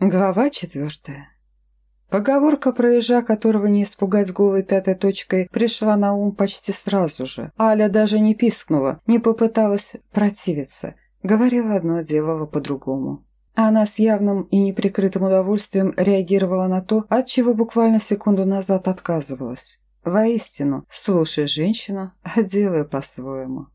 Глава четвертая. Поговорка про ежа, которого не испугать голой пятой точкой, пришла на ум почти сразу же. Аля даже не пискнула, не попыталась противиться. Говорила одно, делала по-другому. Она с явным и неприкрытым удовольствием реагировала на то, от чего буквально секунду назад отказывалась. Воистину, слушай женщину, а делай по-своему.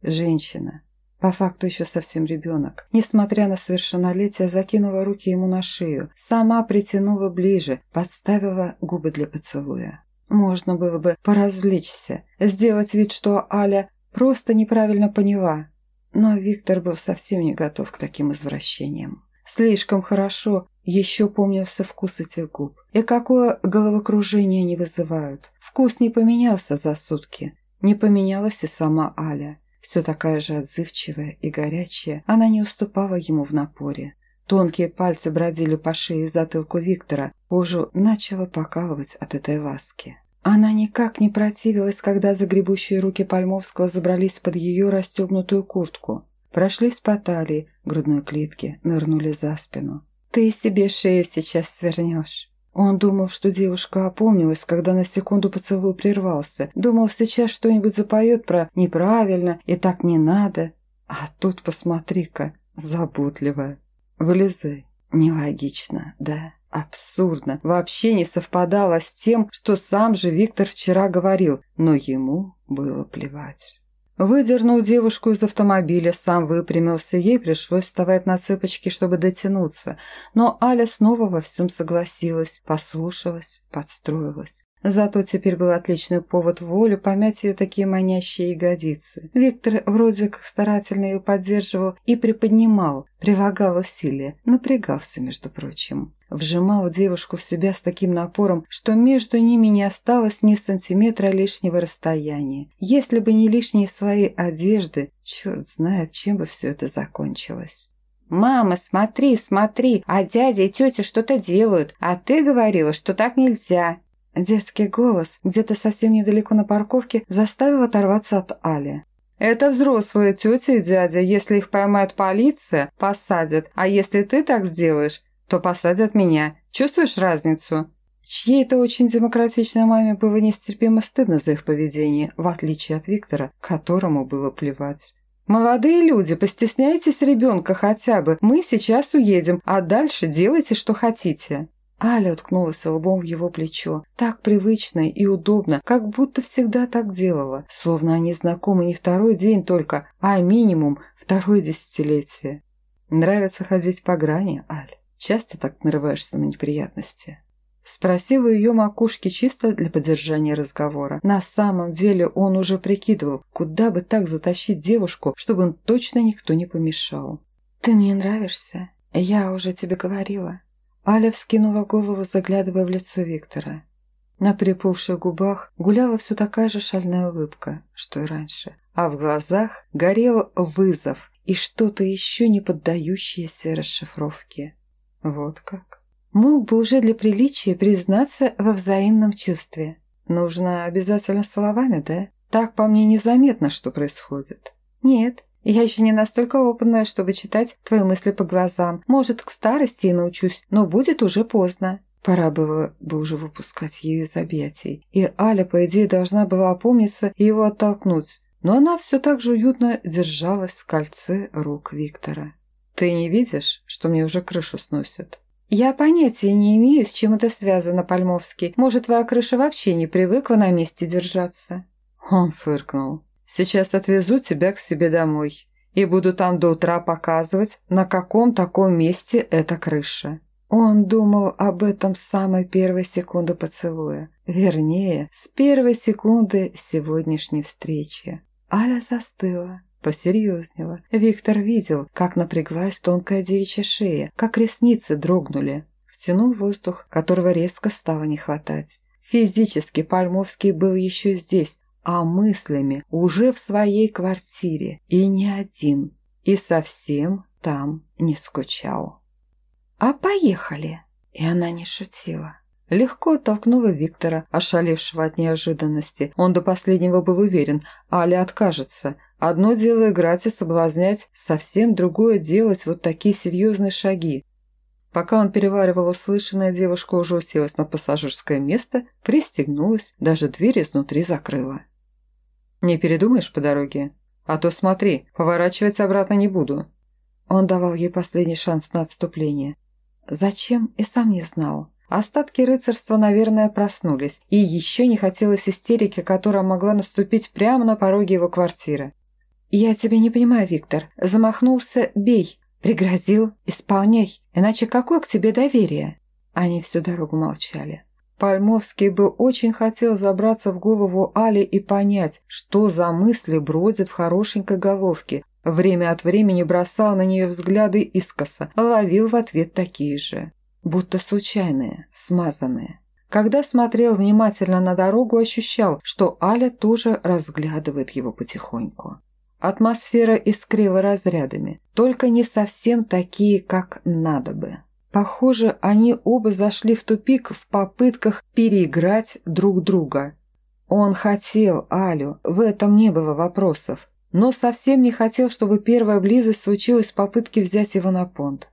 Женщина. По факту еще совсем ребенок. Несмотря на совершеннолетие, закинула руки ему на шею, сама притянула ближе, подставила губы для поцелуя. Можно было бы поразвлечься, сделать вид, что Аля просто неправильно поняла. Но Виктор был совсем не готов к таким извращениям. Слишком хорошо еще помнился вкус этих губ. И какое головокружение они вызывают. Вкус не поменялся за сутки. Не поменялась и сама Аля. Все такая же отзывчивая и горячая, она не уступала ему в напоре. Тонкие пальцы бродили по шее и затылку Виктора, кожу начала покалывать от этой ласки. Она никак не противилась, когда загребущие руки Пальмовского забрались под ее расстегнутую куртку. Прошлись по талии, грудной клетке, нырнули за спину. «Ты себе шею сейчас свернешь». Он думал, что девушка опомнилась, когда на секунду поцелуй прервался. Думал, сейчас что-нибудь запоет про «неправильно» и «так не надо». А тут посмотри-ка, заботливая. Вылезай. Нелогично, да? Абсурдно. Вообще не совпадало с тем, что сам же Виктор вчера говорил, но ему было плевать. Выдернул девушку из автомобиля, сам выпрямился, ей пришлось вставать на цыпочки, чтобы дотянуться. Но Аля снова во всем согласилась, послушалась, подстроилась. Зато теперь был отличный повод волю помять ее такие манящие ягодицы. Виктор вроде как старательно ее поддерживал и приподнимал, прилагал усилия, напрягался, между прочим. Вжимал девушку в себя с таким напором, что между ними не осталось ни сантиметра лишнего расстояния. Если бы не лишние свои одежды, черт знает, чем бы все это закончилось. «Мама, смотри, смотри, а дядя и тетя что-то делают, а ты говорила, что так нельзя», Детский голос где-то совсем недалеко на парковке заставил оторваться от Али. «Это взрослые тетя и дядя. Если их поймает полиция, посадят. А если ты так сделаешь, то посадят меня. Чувствуешь разницу?» Чьей-то очень демократичной маме было нестерпимо стыдно за их поведение, в отличие от Виктора, которому было плевать. «Молодые люди, постесняйтесь ребенка хотя бы. Мы сейчас уедем, а дальше делайте, что хотите». Аля уткнулась лбом в его плечо. Так привычно и удобно, как будто всегда так делала. Словно они знакомы не второй день только, а минимум второе десятилетие. Нравится ходить по грани, Аль? Часто так нарываешься на неприятности? Спросила ее макушки чисто для поддержания разговора. На самом деле он уже прикидывал, куда бы так затащить девушку, чтобы точно никто не помешал. «Ты мне нравишься. Я уже тебе говорила. Аля вскинула голову, заглядывая в лицо Виктора. На припухших губах гуляла все такая же шальная улыбка, что и раньше, а в глазах горел вызов и что-то еще не поддающееся расшифровке. Вот как. Мог бы уже для приличия признаться во взаимном чувстве. Нужно обязательно словами, да? Так по мне незаметно, что происходит. Нет, я еще не настолько опытная, чтобы читать твои мысли по глазам. Может, к старости и научусь, но будет уже поздно». Пора было бы уже выпускать ее из объятий. И Аля, по идее, должна была опомниться и его оттолкнуть. Но она все так же уютно держалась в кольце рук Виктора. «Ты не видишь, что мне уже крышу сносят?» «Я понятия не имею, с чем это связано, Пальмовский. Может, твоя крыша вообще не привыкла на месте держаться?» Он фыркнул. Сейчас отвезу тебя к себе домой и буду там до утра показывать, на каком таком месте эта крыша». Он думал об этом с самой первой секунды поцелуя. Вернее, с первой секунды сегодняшней встречи. Аля застыла, посерьезнела. Виктор видел, как напряглась тонкая девичья шея, как ресницы дрогнули. Втянул воздух, которого резко стало не хватать. Физически Пальмовский был еще здесь, а мыслями уже в своей квартире, и не один, и совсем там не скучал. «А поехали!» И она не шутила. Легко оттолкнула Виктора, ошалевшего от неожиданности. Он до последнего был уверен, Аля откажется. Одно дело играть и соблазнять, совсем другое делать вот такие серьезные шаги. Пока он переваривал услышанное, девушка уже уселась на пассажирское место, пристегнулась, даже дверь изнутри закрыла. «Не передумаешь по дороге? А то смотри, поворачивать обратно не буду». Он давал ей последний шанс на отступление. Зачем, и сам не знал. Остатки рыцарства, наверное, проснулись, и еще не хотелось истерики, которая могла наступить прямо на пороге его квартиры. «Я тебя не понимаю, Виктор. Замахнулся – бей. Пригрозил – исполняй. Иначе какое к тебе доверие?» Они всю дорогу молчали. Пальмовский бы очень хотел забраться в голову Али и понять, что за мысли бродят в хорошенькой головке. Время от времени бросал на нее взгляды искоса, ловил в ответ такие же будто случайные, смазанные. Когда смотрел внимательно на дорогу, ощущал, что Аля тоже разглядывает его потихоньку. Атмосфера искрила разрядами, только не совсем такие, как надо бы. Похоже, они оба зашли в тупик в попытках переиграть друг друга. Он хотел Алю, в этом не было вопросов, но совсем не хотел, чтобы первая близость случилась в попытке взять его на понт.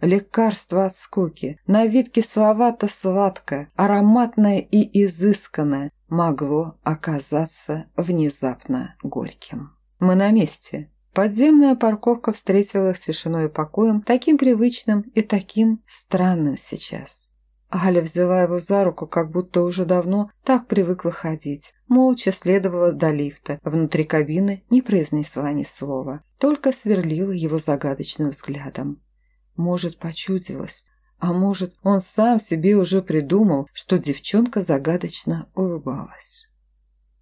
Лекарство от скуки, на вид кисловато-сладкое, ароматное и изысканное, могло оказаться внезапно горьким. Мы на месте. Подземная парковка встретила их тишиной и покоем, таким привычным и таким странным сейчас. Аля взяла его за руку, как будто уже давно так привыкла ходить. Молча следовала до лифта. Внутри кабины не произнесла ни слова, только сверлила его загадочным взглядом. Может, почудилось, а может, он сам себе уже придумал, что девчонка загадочно улыбалась.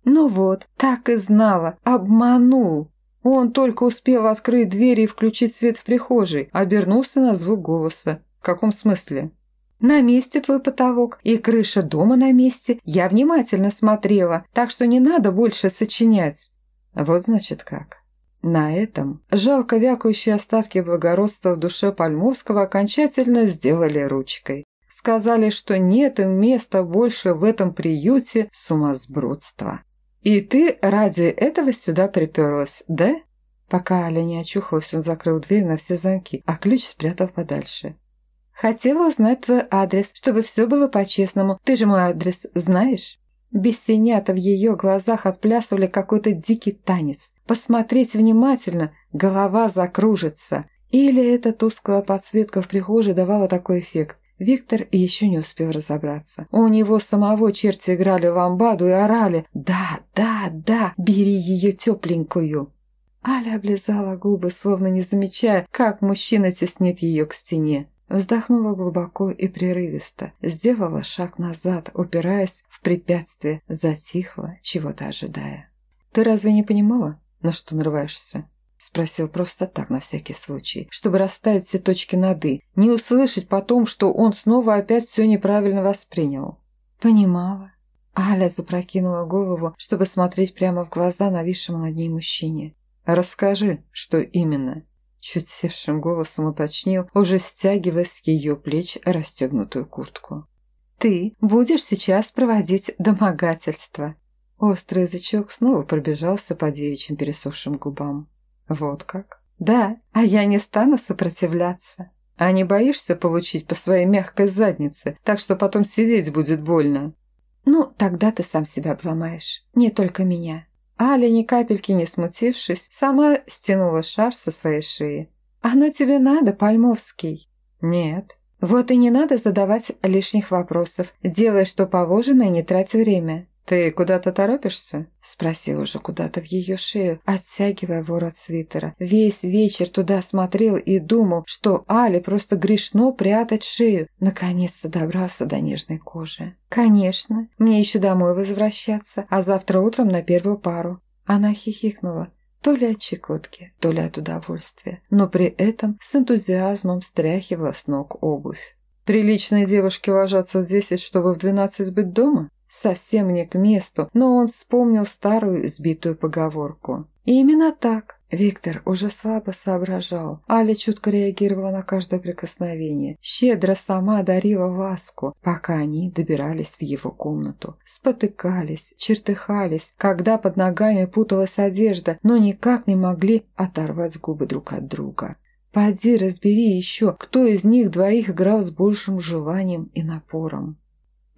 Ну вот, так и знала, обманул. Он только успел открыть дверь и включить свет в прихожей, обернулся на звук голоса. В каком смысле? «На месте твой потолок, и крыша дома на месте. Я внимательно смотрела, так что не надо больше сочинять». Вот значит как. На этом жалко вякающие остатки благородства в душе Пальмовского окончательно сделали ручкой. Сказали, что нет им места больше в этом приюте сумасбродства. «И ты ради этого сюда приперлась, да?» Пока Аля не очухалась, он закрыл дверь на все замки, а ключ спрятал подальше. «Хотела узнать твой адрес, чтобы все было по-честному. Ты же мой адрес знаешь?» Бессенята в ее глазах отплясывали какой-то дикий танец. Посмотреть внимательно, голова закружится. Или эта тусклая подсветка в прихожей давала такой эффект. Виктор еще не успел разобраться. У него самого черти играли ламбаду и орали «Да, да, да, бери ее тепленькую!» Аля облизала губы, словно не замечая, как мужчина теснит ее к стене. Вздохнула глубоко и прерывисто, сделала шаг назад, упираясь в препятствие, затихла, чего-то ожидая. «Ты разве не понимала, на что нарываешься?» Спросил просто так, на всякий случай, чтобы расставить все точки над «и», не услышать потом, что он снова опять все неправильно воспринял. «Понимала». Аля запрокинула голову, чтобы смотреть прямо в глаза нависшему над ней мужчине. «Расскажи, что именно?» Чуть севшим голосом уточнил, уже стягивая с ее плеч расстегнутую куртку. «Ты будешь сейчас проводить домогательство». Острый язычок снова пробежался по девичьим пересохшим губам. «Вот как?» «Да, а я не стану сопротивляться». «А не боишься получить по своей мягкой заднице, так что потом сидеть будет больно?» «Ну, тогда ты сам себя обломаешь, не только меня». Аля, ни капельки не смутившись, сама стянула шар со своей шеи. «Оно тебе надо, Пальмовский?» «Нет». «Вот и не надо задавать лишних вопросов. Делай, что положено, и не трать время. «Ты куда-то торопишься?» – спросил уже куда-то в ее шею, оттягивая ворот свитера. Весь вечер туда смотрел и думал, что Але просто грешно прятать шею. Наконец-то добрался до нежной кожи. «Конечно, мне еще домой возвращаться, а завтра утром на первую пару». Она хихикнула. То ли от чекотки, то ли от удовольствия, но при этом с энтузиазмом стряхивала с ног обувь. «Приличные девушки ложатся в десять, чтобы в двенадцать быть дома?» Совсем не к месту, но он вспомнил старую избитую поговорку. И именно так. Виктор уже слабо соображал. Аля чутко реагировала на каждое прикосновение. Щедро сама дарила ласку, пока они добирались в его комнату. Спотыкались, чертыхались, когда под ногами путалась одежда, но никак не могли оторвать губы друг от друга. Поди разбери еще, кто из них двоих играл с большим желанием и напором.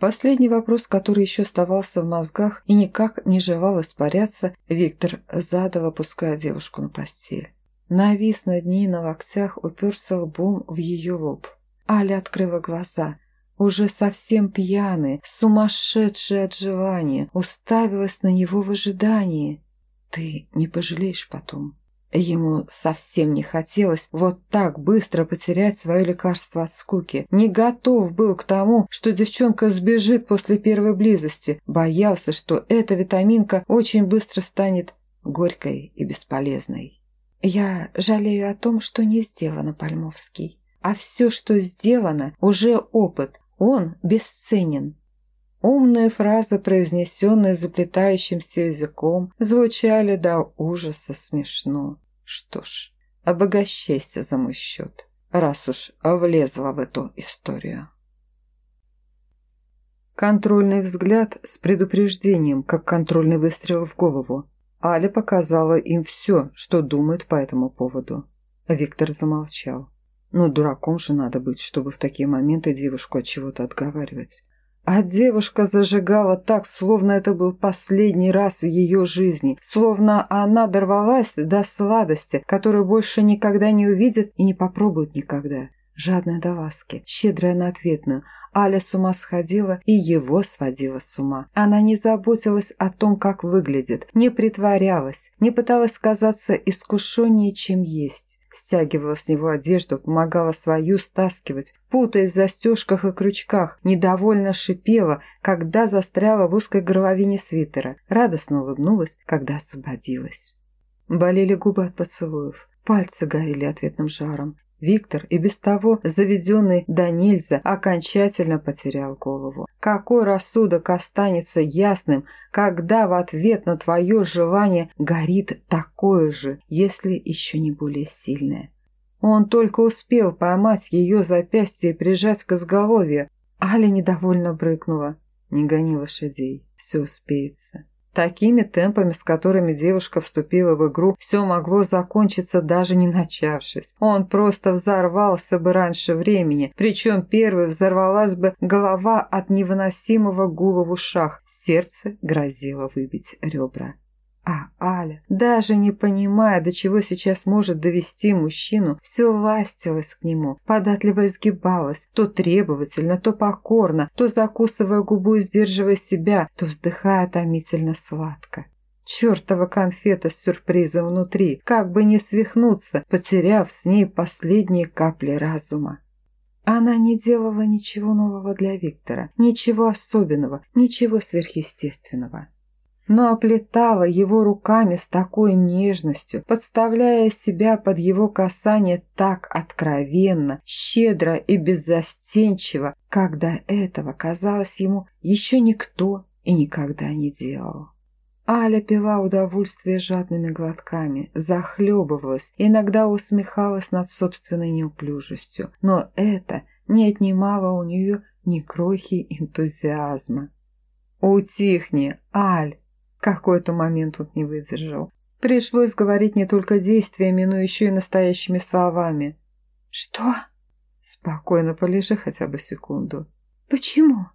Последний вопрос, который еще оставался в мозгах и никак не желал испаряться, Виктор задал, опуская девушку на постель. Навис над ней на локтях, уперся лбом в ее лоб. Аля открыла глаза. Уже совсем пьяная, сумасшедшая от желания, уставилась на него в ожидании. «Ты не пожалеешь потом», Ему совсем не хотелось вот так быстро потерять свое лекарство от скуки. Не готов был к тому, что девчонка сбежит после первой близости. Боялся, что эта витаминка очень быстро станет горькой и бесполезной. «Я жалею о том, что не сделано, Пальмовский. А все, что сделано, уже опыт. Он бесценен. Умные фразы, произнесенные заплетающимся языком, звучали до ужаса смешно. Что ж, обогащайся за мой счет, раз уж влезла в эту историю. Контрольный взгляд с предупреждением, как контрольный выстрел в голову. Аля показала им все, что думает по этому поводу. Виктор замолчал. Ну, дураком же надо быть, чтобы в такие моменты девушку от чего-то отговаривать. А девушка зажигала так, словно это был последний раз в ее жизни, словно она дорвалась до сладости, которую больше никогда не увидит и не попробует никогда. Жадная до ласки, щедрая на ответную, Аля с ума сходила и его сводила с ума. Она не заботилась о том, как выглядит, не притворялась, не пыталась казаться искушеннее, чем есть. Стягивала с него одежду, помогала свою стаскивать, путаясь в застежках и крючках, недовольно шипела, когда застряла в узкой горловине свитера, радостно улыбнулась, когда освободилась. Болели губы от поцелуев, пальцы горели ответным жаром. Виктор, и без того заведенный до нельзя, окончательно потерял голову. Какой рассудок останется ясным, когда в ответ на твое желание горит такое же, если еще не более сильное? Он только успел поймать ее запястье и прижать к изголовью. Аля недовольно брыкнула. Не гони лошадей, все успеется. Такими темпами, с которыми девушка вступила в игру, все могло закончиться даже не начавшись. Он просто взорвался бы раньше времени, причем первой взорвалась бы голова от невыносимого гула в ушах, сердце грозило выбить ребра. А Аля, даже не понимая, до чего сейчас может довести мужчину, все ластилась к нему, податливо изгибалась, то требовательно, то покорно, то закусывая губу и сдерживая себя, то вздыхая томительно сладко. Чертова конфета с сюрпризом внутри, как бы не свихнуться, потеряв с ней последние капли разума. Она не делала ничего нового для Виктора, ничего особенного, ничего сверхъестественного но оплетала его руками с такой нежностью, подставляя себя под его касание так откровенно, щедро и беззастенчиво, как до этого казалось ему еще никто и никогда не делал. Аля пила удовольствие жадными глотками, захлебывалась, иногда усмехалась над собственной неуклюжестью, но это не отнимало у нее ни крохи энтузиазма. «Утихни, Аль!» Какой-то момент он не выдержал. Пришлось говорить не только действиями, но еще и настоящими словами. «Что?» «Спокойно полежи хотя бы секунду». «Почему?»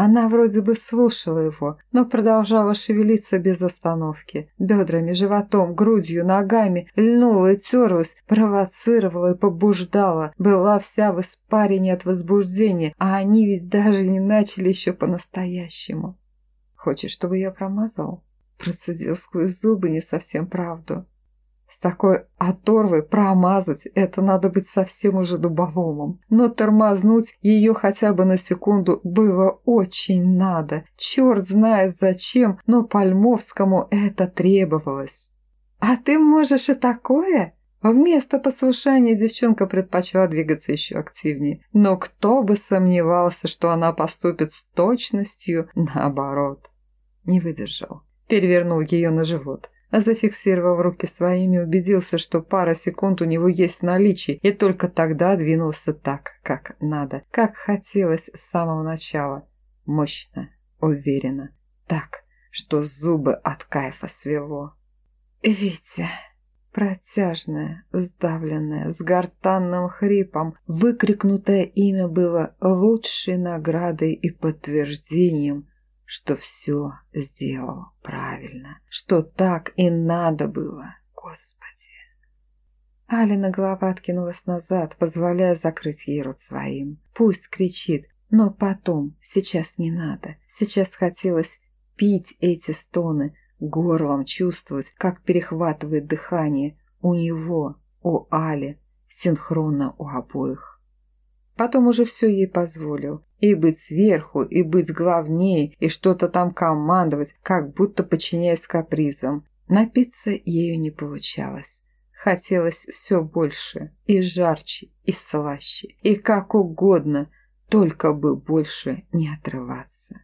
Она вроде бы слушала его, но продолжала шевелиться без остановки. Бедрами, животом, грудью, ногами льнула и терлась, провоцировала и побуждала. Была вся в испарине от возбуждения, а они ведь даже не начали еще по-настоящему. «Хочешь, чтобы я промазал?» Процедил сквозь зубы не совсем правду. С такой оторвой промазать – это надо быть совсем уже дуболомом. Но тормознуть ее хотя бы на секунду было очень надо. Черт знает зачем, но Пальмовскому это требовалось. «А ты можешь и такое?» Вместо послушания девчонка предпочла двигаться еще активнее. Но кто бы сомневался, что она поступит с точностью наоборот. Не выдержал перевернул ее на живот. Зафиксировав руки своими, убедился, что пара секунд у него есть в наличии, и только тогда двинулся так, как надо, как хотелось с самого начала. Мощно, уверенно, так, что зубы от кайфа свело. «Витя!» Протяжное, сдавленное, с гортанным хрипом, выкрикнутое имя было лучшей наградой и подтверждением, что все сделал правильно, что так и надо было, Господи. Алина голова откинулась назад, позволяя закрыть ей рот своим. Пусть кричит, но потом, сейчас не надо. Сейчас хотелось пить эти стоны, горлом чувствовать, как перехватывает дыхание у него, у Али, синхронно у обоих. Потом уже все ей позволил. И быть сверху, и быть главнее, и что-то там командовать, как будто подчиняясь капризам. Напиться ею не получалось. Хотелось все больше, и жарче, и слаще, и как угодно, только бы больше не отрываться.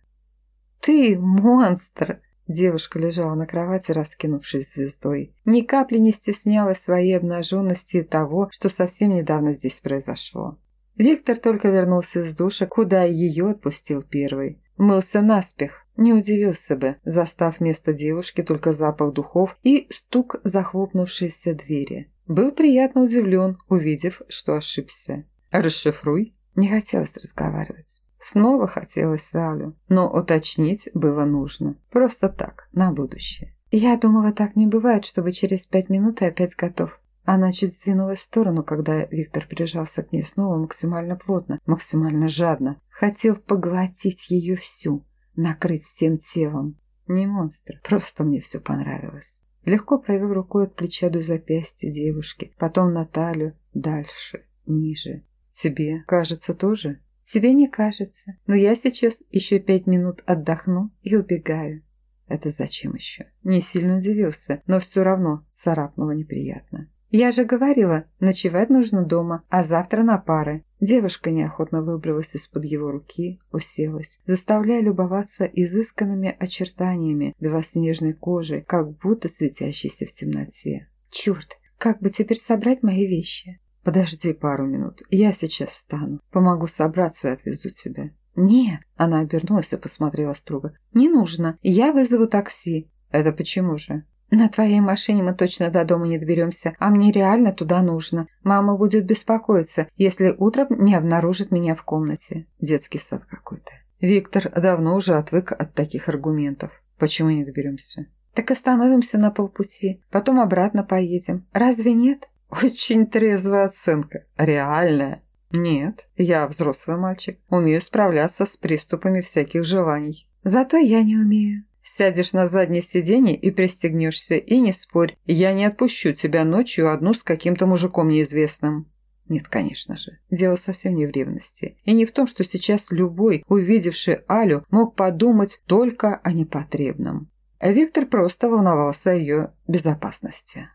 «Ты монстр!» Девушка лежала на кровати, раскинувшись звездой. Ни капли не стеснялась своей обнаженности и того, что совсем недавно здесь произошло. Виктор только вернулся из душа, куда ее отпустил первый. Мылся наспех, не удивился бы, застав вместо девушки только запах духов и стук захлопнувшейся двери. Был приятно удивлен, увидев, что ошибся. «Расшифруй». Не хотелось разговаривать. Снова хотелось Алю, но уточнить было нужно. Просто так, на будущее. Я думала, так не бывает, чтобы через пять минут и опять готов. Она чуть сдвинулась в сторону, когда Виктор прижался к ней снова максимально плотно, максимально жадно. Хотел поглотить ее всю, накрыть всем телом. Не монстр, просто мне все понравилось. Легко провел рукой от плеча до запястья девушки, потом на талию, дальше, ниже. Тебе кажется тоже? Тебе не кажется, но я сейчас еще пять минут отдохну и убегаю. Это зачем еще? Не сильно удивился, но все равно царапнуло неприятно. Я же говорила, ночевать нужно дома, а завтра на пары. Девушка неохотно выбралась из-под его руки, уселась, заставляя любоваться изысканными очертаниями белоснежной кожи, как будто светящейся в темноте. Черт, как бы теперь собрать мои вещи? «Подожди пару минут, я сейчас встану. Помогу собраться и отвезу тебя». «Нет», – она обернулась и посмотрела строго. «Не нужно, я вызову такси». «Это почему же?» «На твоей машине мы точно до дома не доберемся, а мне реально туда нужно. Мама будет беспокоиться, если утром не обнаружит меня в комнате». Детский сад какой-то. Виктор давно уже отвык от таких аргументов. «Почему не доберемся?» «Так остановимся на полпути, потом обратно поедем. Разве нет?» Очень трезвая оценка. Реальная. Нет, я взрослый мальчик. Умею справляться с приступами всяких желаний. Зато я не умею. Сядешь на заднее сиденье и пристегнешься, и не спорь, я не отпущу тебя ночью одну с каким-то мужиком неизвестным. Нет, конечно же. Дело совсем не в ревности. И не в том, что сейчас любой, увидевший Алю, мог подумать только о непотребном. Виктор просто волновался о ее безопасности.